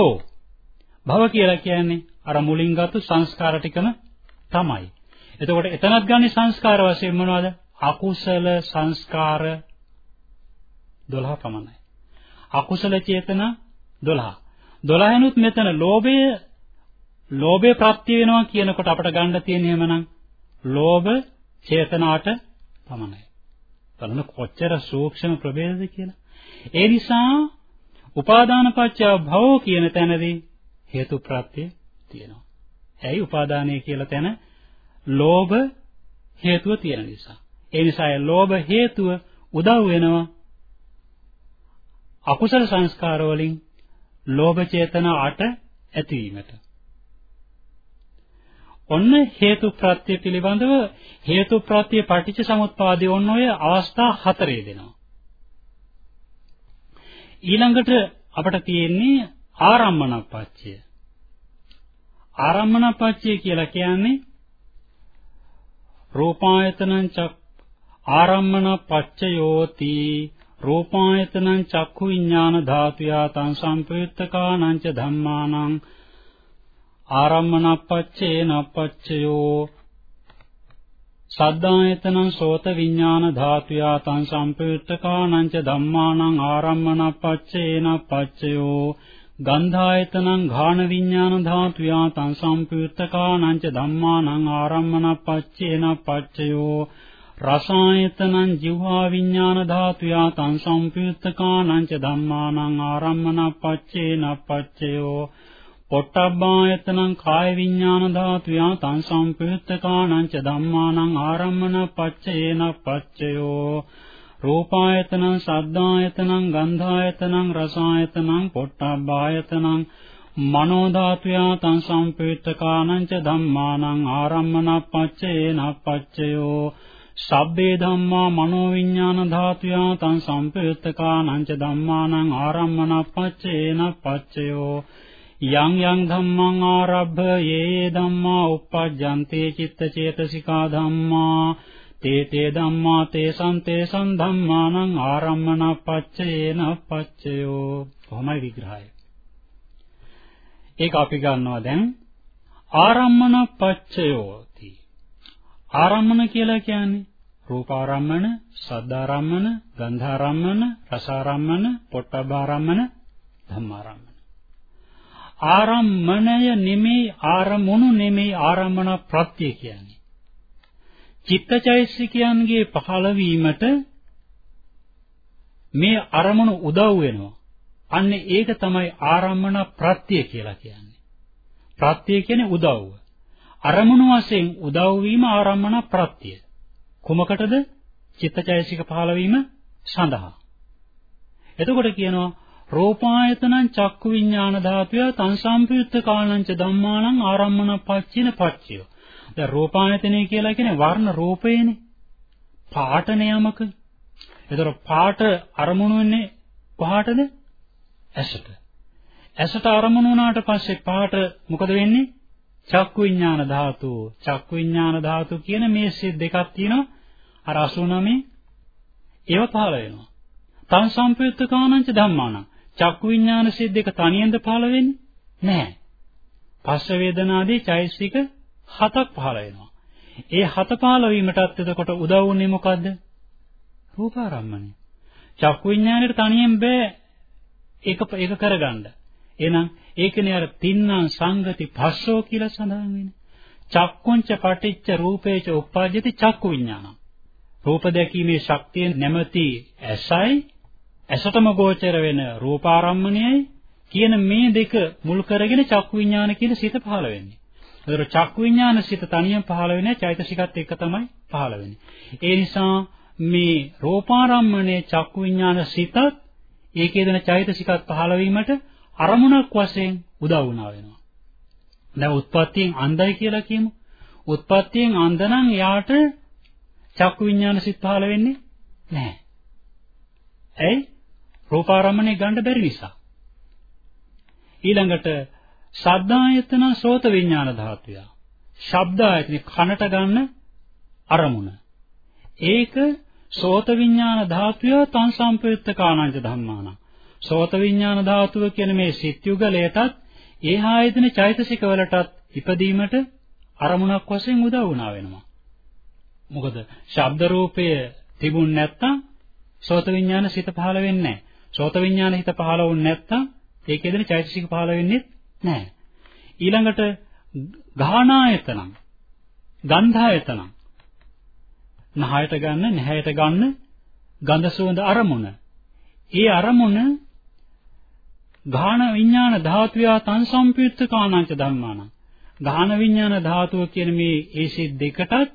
භව කියලා කියන්නේ අර මුලින් ගත්තු සංස්කාර ටිකම තමයි. එතකොට එතනත් ගන්න සංස්කාර වශයෙන් මොනවද? අකුසල සංස්කාර 12 පමණයි. අකුසල චේතනා 12. 12නුත් මෙතන ලෝභය ලෝභය ප්‍රත්‍ය වෙනවා කියනකොට අපට ගන්න තියෙන එහෙමනම් ලෝභ චේතනාට පමණයි. බලන්න කොච්චර සූක්ෂම ප්‍රභේදද කියලා. ඒ නිසා උපාදාන පත්‍ය භව කියන තැනදී හේතු ප්‍රත්‍ය තියෙනවා. ඇයි උපාදානය කියලා තැන ලෝභ හේතුව තියෙන නිසා. ඒ නිසා ඒ ලෝභ හේතුව උදව් වෙනවා අකුසල සංස්කාර වලින් ලෝභ චේතනා අට ඇතිවීමට. ඔන්න හේතු ප්‍රත්‍ය පිළිබඳව හේතු ප්‍රත්‍ය පටිච්ච සමුප්පාදයේ ඔන්න ඔය අවස්ථා හතරේ දෙනවා. ඊළඟට අපට තියෙන්නේ ආරම්මනපච්චය. ආරම්මනපච්චය කියලා කියන්නේ රූපායතනං චක් ආරම්මන පච්චයෝති රූපායතනං චක්ඛු විඥාන ධාතුයා තං සම්පයුත්තකානං ච ධම්මානං ආරම්මනප්පච්චේ නප්පච්චයෝ සද්ධායතනං සෝත විඥාන ධාතුයා තං සම්පයුත්තකානං ච ධම්මානං ආරම්මනප්පච්චේ නප්පච්චයෝ ගන්ධායතනං ඝාන විඥාන ධාතුයා තං සම්පයුත්තකානං ච ධම්මානං ආරම්මනප්පච්චේ නප්පච්චයෝ රසායතනං ජීවා විඥාන ධාතුයා තං සම්පයුත්තකානං ච ධම්මානං ආරම්මනප්පච්චේන පච්චයෝ. පොට්ටබ්බායතනං කාය විඥාන ධාතුයා තං සම්පයුත්තකානං ච ධම්මානං ආරම්මනප්පච්චේන පච්චයෝ. රූපායතනං සද්ධායතනං ගන්ධායතනං රසායතනං පොට්ටබ්බායතනං මනෝ ධාතුයා තං සම්පයුත්තකානං ච ධම්මානං ආරම්මනප්පච්චේන පච්චයෝ. සබ්බේ ධම්මා මනෝවිඤ්ඤාණ ධාතුයා තං සම්පයුත්තකානං ච ධම්මානං ආරම්මනප්පච්චේන පච්චයෝ යං යං ධම්මං ආරබ්භ යේ යේ ධම්මා uppajjante චිත්තචේතසිකා ධම්මා තේ තේ ධම්මා තේසං තේසං ධම්මානං ආරම්මනප්පච්චේන පච්චයෝ කොහොමයි විග්‍රහය? ඒක අපි ගන්නවා දැන් ආරම්මනප්පච්චයෝති ආරම්මන කියලා කියන්නේ රූපාරම්මන, සද්දාරම්මන, ගන්ධාරම්මන, රසාරම්මන, පොට්ටබාරම්මන, ධම්මාරම්මන. ආරම්මණය නෙමේ ආරමුණු නෙමේ ආරම්මන ප්‍රත්‍ය කියන්නේ. චිත්තචෛසිකයන්ගේ පහළවීමට මේ අරමුණු උදව් වෙනවා. අන්න ඒක තමයි ආරම්මන ප්‍රත්‍ය කියලා කියන්නේ. ප්‍රත්‍ය කියන්නේ උදව්ව. අරමුණු වශයෙන් උදව් වීම ආරම්මන ප්‍රත්‍ය. කුමකටද? චිත්තචෛසික පහළ වීම සඳහා. එතකොට කියනවා රූපායතනං චක්කු විඥාන ධාතුය තං සම්පයුත්ත කාණංච ධම්මානං ආරම්මන පච්චින පච්චය. දැන් රූපායතනය කියලා කියන්නේ වර්ණ රූපේනේ. පාට නියමක. එතකොට පාට අරමුණු වෙන්නේ කොහාටද? ඇසට. ඇසට අරමුණු වුණාට පස්සේ පාට මොකද වෙන්නේ? චක්කු විඥාන ධාතු. චක්කු විඥාන ධාතු කියන මේ සිත් දෙකක් තියෙනවා. අර 89 ඒව පහළ වෙනවා. තං සම්පයුත්ත කාණංච ධම්මාන. චක්කු විඥාන සිත් දෙක තනියෙන්ද පහළ වෙන්නේ? නැහැ. පස්ස වේදනාදී චෛසික හතක් පහළ වෙනවා. ඒ හත පහළ වීමටත් එතකොට උදව් වුනේ මොකද්ද? රූපාරම්මණය. චක්කු විඥානෙට තනියෙන් බෑ. ඒක ඒක කරගන්න. එහෙනම් ඒකනේ අර තින්නම් සංගති පස්සෝ කියලා සඳහන් වෙන්නේ. චක්කුංච පටිච්ච රූපේච උප්පාජ්ජති චක්කු විඥානං. රූප දැකීමේ ශක්තිය නැමැති ඇසයි ඇසටම ගෝචර වෙන රූපාරම්මණයයි කියන මේ දෙක මුල් කරගෙන චක්කු විඥාන කියන සිත පහළ වෙන්නේ. ඒතර චක්කු විඥාන සිත තනියෙන් පහළ වෙන්නේ චෛතසිකත් එක්ක තමයි පහළ වෙන්නේ. ඒ නිසා මේ රූපාරම්මණය චක්කු විඥාන සිතත් ඒකේ දෙන චෛතසිකත් පහළ වීමට අරමුණක් වශයෙන් උදව් වුණා වෙනවා. දැන් උත්පත්තියෙන් අන්ධයි කියලා කියමු. උත්පත්තියෙන් අන්ධ නම් යාට චක්කු විඥාන සිත් පහළ වෙන්නේ නැහැ. ඇයි? රූපාරම්මණය ගන්න බැරි නිසා. ඊළඟට ශබ්දායතන සෝත විඥාන ධාතුය. ශබ්දායතන කනට ගන්න අරමුණ. ඒක සෝත විඥාන ධාතුය තං සම්පයුත්ත කාණංච ධම්මාන. සෝත විඥාන ධාතුව කියන මේ සිත් යුගලයටත් ඒ ආයතන චෛතසික වලටත් ඉපදීමට අරමුණක් වශයෙන් උදව් වුණා වෙනවා. මොකද ශබ්ද රූපය තිබුණ නැත්තම් සෝත විඥාන සිත පහළ වෙන්නේ නැහැ. සෝත විඥාන හිත පහළ වුණ නැත්තම් ඒකේදෙන චෛතසික පහළ වෙන්නේ නැහැ. ඊළඟට ගාහනායතනම් ගන්ධායතනම් නහයට ගන්න නැහැයට ගන්න ගඳ සුවඳ අරමුණ. ඒ අරමුණ ගාහන විඥාන ධාතුයා තන් සම්පයුත්ත කාණංච ධම්මාන. ගාහන විඥාන ධාතුව කියන මේ ඒ සිත් දෙකටත්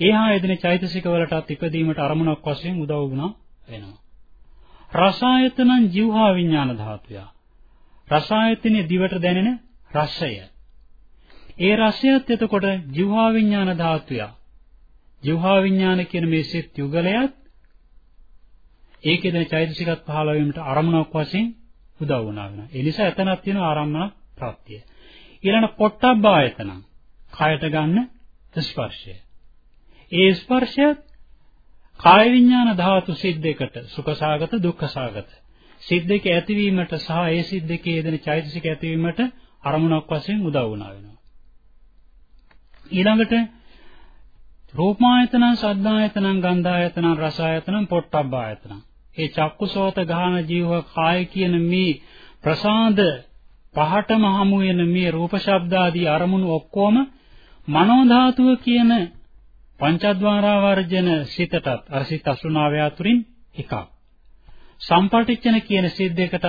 ඒහා යෙදෙන චෛතසික වලටත් ඉපදීමට අරමුණක් වශයෙන් උදව් වුණා වෙනවා. රසායතනං ජීවහා විඥාන ධාතුය. රසායතනේ දිවට දැනෙන රසය. ඒ රසයත් එතකොට ජීවහා විඥාන ධාතුය. ජීවහා විඥාන කියන මේ සිත් යුගලයත් ඒකේ දැන චෛතසිකත් පහළ වීමට අරමුණක් වශයෙන් උදව් වුණා වෙනවා. ඒ නිසා එතනක් තියෙන ආරම්මන ප්‍රත්‍යය. ඊළඟ පොට්ටබ්බායතන. කයට ගන්න ස්පර්ශය. ඒ ස්පර්ශය කාය විඥාන ධාතු සිද්දයකට සුඛසාගත දුක්ඛසාගත සිද්දක ඇතිවීමට සහ ඒ සිද්දකේ යෙදෙන චෛතසික ඇතිවීමට අරමුණක් වශයෙන් උදව් වුණා වෙනවා. ඊළඟට රූපායතනං සද්ධායතනං ගන්ධායතනං රසායතනං පොට්ටබ්බායතනං ඒ චක්කුසෝත ගාන ජීව කාය කියන මේ ප්‍රසාද පහටම හමු වෙන මේ රූප ශබ්ද ආදී අරමුණු ඔක්කොම මනෝ ධාතුව කියන පංචද්වාරා වර්ජන සිතටත් අර සිත 89 අතුරින් එකක්. සම්පටිච්ඡන කියන සිත් දෙකටත්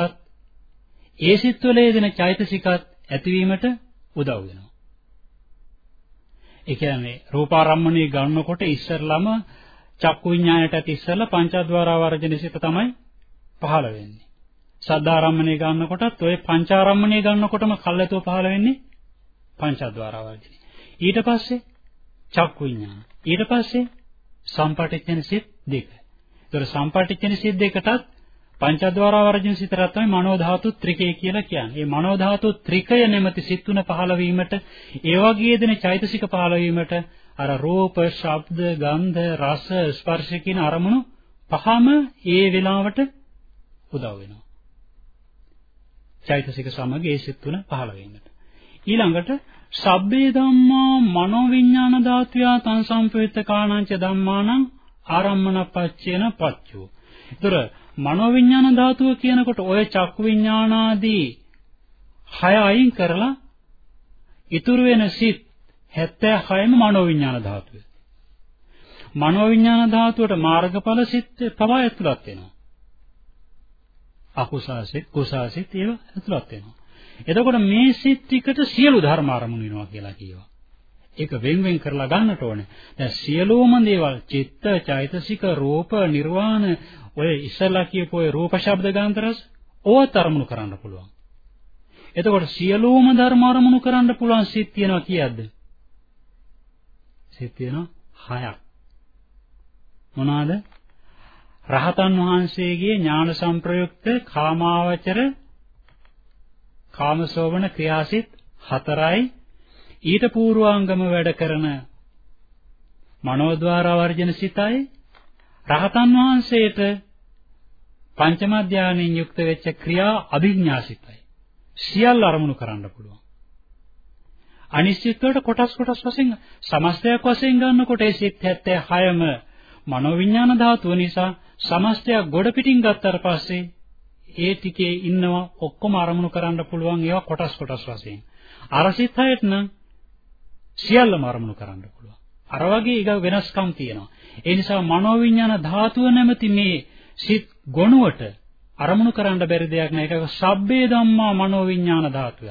ඒ සිත්වල යෙදෙන චෛතසිකත් ඇතිවීමට උදව් වෙනවා. ඒ කියන්නේ රූපාරම්මණය ගන්නකොට ඉස්සරළම චක්කු විඥාණයට ඉස්සරලා පංචද්වාරා වර්ජන සිත තමයි පහළ වෙන්නේ. සද්ධාරම්මණය ගන්නකොටත් ඔය පංචාරම්මණය ගන්නකොටම කල්ැතුව පහළ වෙන්නේ පංචද්වාරා වර්ජනේ. ඊට පස්සේ චක්කු විඥාන. ඊට පස්සේ සම්පටිච්ඡන සිත් දෙක. ඒතර සම්පටිච්ඡන සිත් දෙකටත් පංචද්වාරා වර්ජන සිතරත් තමයි මනෝ ධාතු ත්‍රිකය කියලා කියන්නේ. මේ මනෝ ධාතු ත්‍රිකය නැමැති සිත් තුන පහළ වීමට ඒ වගේ දෙන චෛතසික පහළ වීමට අර රූප, ශබ්ද, ගන්ධ, රස, ස්පර්ශ කියන අරමුණු පහම ඒ වෙලාවට උදව් වෙනවා. චෛතසික සමග ඒ සිත් තුන පහළ වෙන්නට. ඊළඟට සබ්බේ ධම්මා මනෝවිඤ්ඤාණ ධාතුයා තං සම්පවිත කාණංච ධම්මානං ආරම්මනපච්චේන පච්චෝ. ඒතර මනෝවිඤ්ඤාණ ධාතුව කියනකොට ඔය චක්කු විඤ්ඤාණාදී හය අයින් කරලා ඉතුරු වෙන සිත් 76ම මනෝවිඤ්ඤාණ ධාතුව. මනෝවිඤ්ඤාණ ධාතුවට මාර්ගඵල සිත් පවා ඇතුළත් වෙනවා. අකුසාසිත කුසාසිත ඒවා ඇතුළත් වෙනවා. එතකොට මේ සිත් ටිකට සියලු ධර්ම අරමුණු වෙනවා කියලා කියනවා. ඒක වෙන් වෙන් කරලා ගන්නට ඕනේ. දැන් සියලුම දේවල් චිත්ත, චෛතසික, රූප, නිර්වාණ ඔය ඉස්සලා කියපු ඔය රූප, ශබ්ද, ගන්ධ, රස ඕවත් අරමුණු කරන්න පුළුවන්. එතකොට සියලුම ධර්ම අරමුණු කරන්න පුළුවන් සිත් තියෙනවා කියද්ද? සිත් තියෙනවා හයක්. මොනවාද? රහතන් වහන්සේගේ ඥාන සංප්‍රයුක්ත කාමාවචර කාමසෝවන ක්‍රියාසිත හතරයි ඊට පූර්වාංගම වැඩ කරන මනෝද්වාර වර්ජන සිතයි රහතන් වහන්සේට පංචම ධානයෙන් යුක්ත වෙච්ච ක්‍රියා අභිඥාසිතයි සියල්ල අරමුණු කරන්න පුළුවන් අනිශ්චිත වලට කොටස් කොටස් වශයෙන් සමස්තයක් වශයෙන් ගන්නකොට ඒ සිත් 76ම මනෝවිඤ්ඤාණ ධාතුව නිසා සමස්තයක් ගොඩ පිටින් ගත්තාට පස්සේ ඒ ටිකේ ඉන්නවා ඔක්කොම අරමුණු කරන්න පුළුවන් ඒවා කොටස් කොටස් වශයෙන්. අර සිත් හයට නම් සියල්ලම අරමුණු කරන්න පුළුවන්. අර වගේ ඊග වෙනස්කම් තියෙනවා. ඒ නිසා මනෝවිඤ්ඤාණ ධාතුව නැමැති මේ සිත් ගොනුවට අරමුණු කරන්න බැරි දෙයක් නෑ. ඒක සබ්බේ ධම්මා මනෝවිඤ්ඤාණ ධාතුය.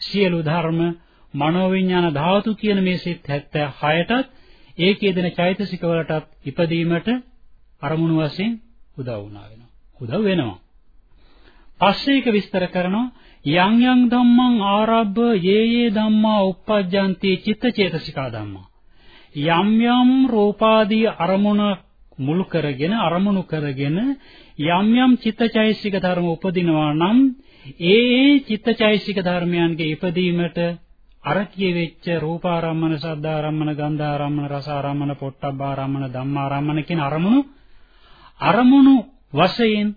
සියලු ධර්ම මනෝවිඤ්ඤාණ ධාතු කියන මේ සිත් 76ටත් ඒකේ දෙන චෛතසික වලටත් ඉපදීමට අරමුණු වශයෙන් උදව් වුණා වෙනවා. උදව් වෙනවා. පස්සේ ඒක විස්තර කරනවා යම් යම් ධම්මං ආරබ්බ යේ යේ ධම්මා uppajjanti චිත්තචේතසිකා ධම්මා. යම් යම් රූපාදී අරමුණ මුල් කරගෙන අරමුණු කරගෙන යම් යම් චිත්තචෛසික ධර්ම උපදිනවා නම් ඒ ඒ චිත්තචෛසික ධර්මයන්ගේ ඉපදීමට අර කියවෙච්ච රූපාරම්මන, සද්ධාරම්මන, ගන්ධාරම්මන, රසාරම්මන, පොට්ටබ්බාරම්මන, ධම්මාරම්මන කියන අරමුණු අරමුණු වශයෙන්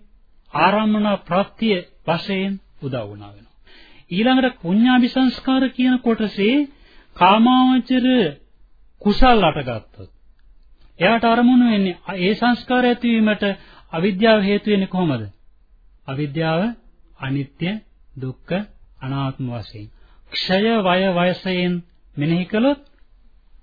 ආරම්මන ප්‍රත්‍ය වශයෙන් උදව් වුණා වෙනවා. ඊළඟට පුඤ්ඤාභි සංස්කාර කියන කොටසේ කාමාවචර කුසල් අටගත්තොත් එයාට අරමුණු වෙන්නේ ඒ සංස්කාර ඇතිවීමට අවිද්‍යාව හේතු වෙන්නේ කොහොමද? අවිද්‍යාව අනිත්‍ය, දුක්ඛ, අනාත්ම වශයෙන්. ක්ෂය වය වයසයෙන් මෙනෙහි කළොත්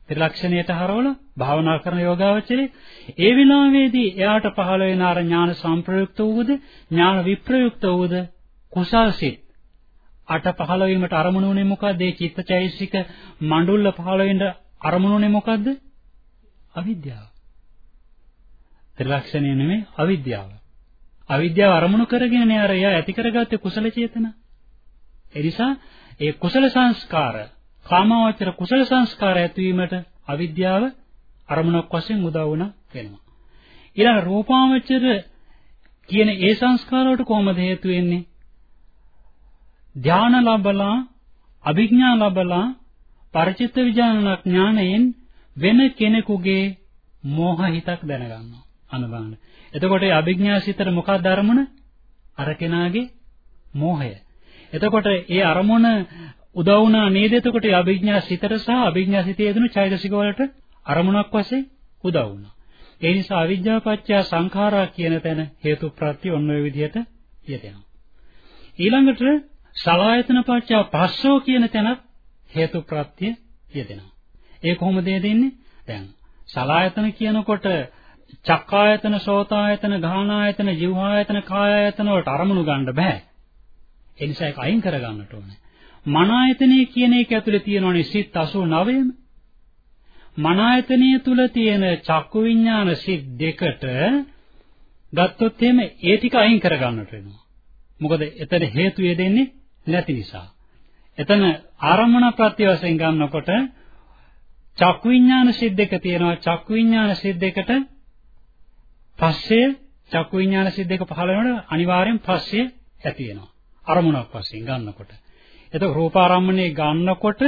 ත්‍රිලක්ෂණයට හරවල භාවනා කරන යෝගාවචරයේ ඒ විලාමේදී එයාට පහළ වෙන අර ඥාන සංප්‍රයුක්ත වූද ඥාන විප්‍රයුක්ත වූද කුසල්සිත අට පහළ වීමට අරමුණු වුණේ මොකද්ද? ඒ චිත්තචෛසික මඬුල්ල පහළ වෙන්න අරමුණු වුණේ මොකද්ද? අවිද්‍යාව. ත්‍රිලක්ෂණය නෙමෙයි අවිද්‍යාව. අවිද්‍යාව අරමුණු කරගෙන අර එයා ඇති කරගත්තේ කුසල චේතන. ඒ නිසා ඒ කුසල සංස්කාර කාමාවචර කුසල සංස්කාර ඇතිවීමට අවිද්‍යාව අරමුණක් වශයෙන් උදව් වුණා වෙනවා. ඊළඟ රූපාවචර කියන ඒ සංස්කාර වලට කොහොමද හේතු වෙන්නේ? ධාන ලැබලා අභිඥා ලැබලා පරිචිත්ත විඥාන ඥාණයෙන් වෙන කෙනෙකුගේ මෝහ හිතක් දැනගන්නවා අනබාන. එතකොට ඒ අභිඥා සිතට මොකක්ද අරමුණ? අර කෙනාගේ මෝහය. එතකොට ඒ අරමුණ උදව් වුණා නේද? එතකොට ඒ අභිඥා සිතට සහ අභිඥා සිතේ යෙදුණු චෛතසික වලට අරමුණක් වශයෙන් උදව් වුණා. ඒ නිසා අවිද්‍යාව පත්‍ය සංඛාරා කියන තැන හේතු ප්‍රත්‍ය ඔන්න ඔය විදිහට යෙදෙනවා. ඊළඟට සලායතන පත්‍ය පස්සෝ කියන තැනත් හේතු ප්‍රත්‍ය යෙදෙනවා. ඒ කොහොමද යෙදෙන්නේ? දැන් සලායතන කියනකොට චක්කායතන, සෝතායතන, ගාහනායතන, જીවහායතන, කායායතන වලට අරමුණු ගන්න බෑ. ඒ නිසා ඒක අයින් කර ගන්නට ඕනේ. මන ආයතනය කියන එක ඇතුලේ තියෙනවනේ සිත් 89ම. මන ආයතනය තුල තියෙන චක්කු විඥාන සිත් දෙකට ගත්තොත් එහෙම ඒ ටික අයින් කර ගන්නට වෙනවා. මොකද එතන හේතු යෙදෙන්නේ නැති නිසා. එතන ආරම්මන ප්‍රත්‍ය වශයෙන් ගන්නකොට චක්කු විඥාන සිත් දෙක තියෙනවා. චක්කු විඥාන සිත් දෙකට පස්සේ චක්කු විඥාන සිත් දෙක පහළ වෙනකොට අනිවාර්යෙන් පස්සේ ඇති වෙනවා. අරමුණක් වශයෙන් ගන්නකොට. එතකොට රූපාරම්මණය ගන්නකොට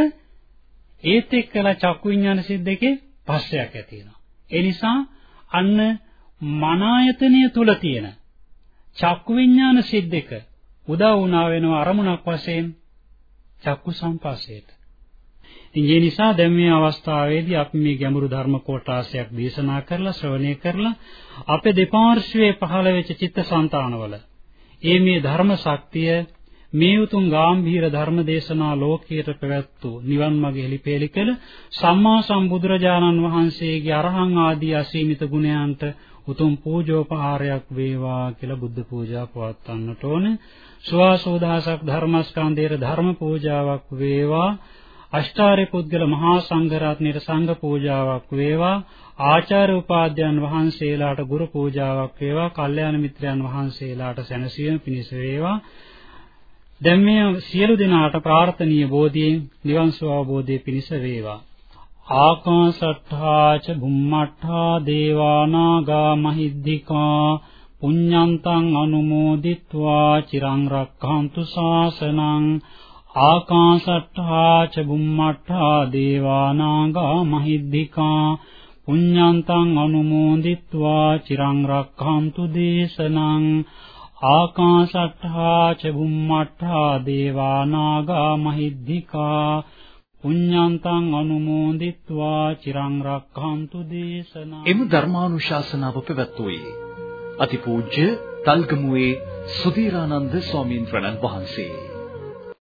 ඒත් එක්කලා චක්කු විඥාන සිත් දෙකේ පස්සයක් ඇති වෙනවා. ඒ නිසා අන්න මන ආයතනය තුල තියෙන චක්කු විඥාන සිත් දෙක උදව් වුණා වෙනවා අරමුණක් වශයෙන් චක්කු සංපස්සයට. ඉතින් ඒ නිසා දැන් මේ අවස්ථාවේදී අපි මේ ගැඹුරු ධර්ම කොටාසයක් දේශනා කරලා ශ්‍රවණය කරලා අපේ දෙපාර්ශ්වයේ පහළ වෙච්ච චිත්තසංතානවල ඒ මේ ධර්ම ශක්තිය මේ උතුම් ගාම්භීර ධර්ම දේශනා ලෝකයට පැවැත්වූ නිවන් මඟ එලිපෙලි කළ සම්මා සම්බුදුරජාණන් වහන්සේගේ අරහං ආදී අසීමිත ගුණයන්ට උතුම් පූජෝපහාරයක් වේවා කියලා බුද්ධ පූජා පවත්වන්නට ඕනේ. සුවාසෝදාසක් ධර්මස්කන්ධයේ ධර්ම පූජාවක් වේවා. අෂ්ටාරි පුද්ගල මහා සංඝරත්නයේ සංඝ පූජාවක් වේවා. ආචාර්ය උපාධ්‍යයන් වහන්සේලාට ගුරු පූජාවක් වේවා. කල්යාණ මිත්‍රයන් වහන්සේලාට සැනසීම පිණිස වේවා. දැන් මේ සියලු දෙනාට ප්‍රාර්ථනීය බෝධියෙන් නිවන් සුව අවබෝධයේ පිණිස වේවා. ආකාශට්ඨා ච බුම්මට්ඨා දේවා නාග මහිද්దికා පුඤ්ඤන්තං අනුමෝදිත්වා චිරං රක්ඛන්තු ශාසනං ආකාශට්ඨා ච බුම්මට්ඨා දේවානාගා මහිද්దికා පුඤ්ඤන්තං අනුමෝදිත්වා චිරං රක්ඛන්තු දේශනං ආකාශට්ඨා ච බුම්මට්ඨා දේවානාගා මහිද්దికා පුඤ්ඤන්තං අනුමෝදිත්වා චිරං රක්ඛන්තු දේශනං එම ධර්මානුශාසනාව පැවැත්වුවේ අතිපූජ්‍ය තල්ගමුවේ සුධීරානන්ද ස්වාමීන් වහන්සේ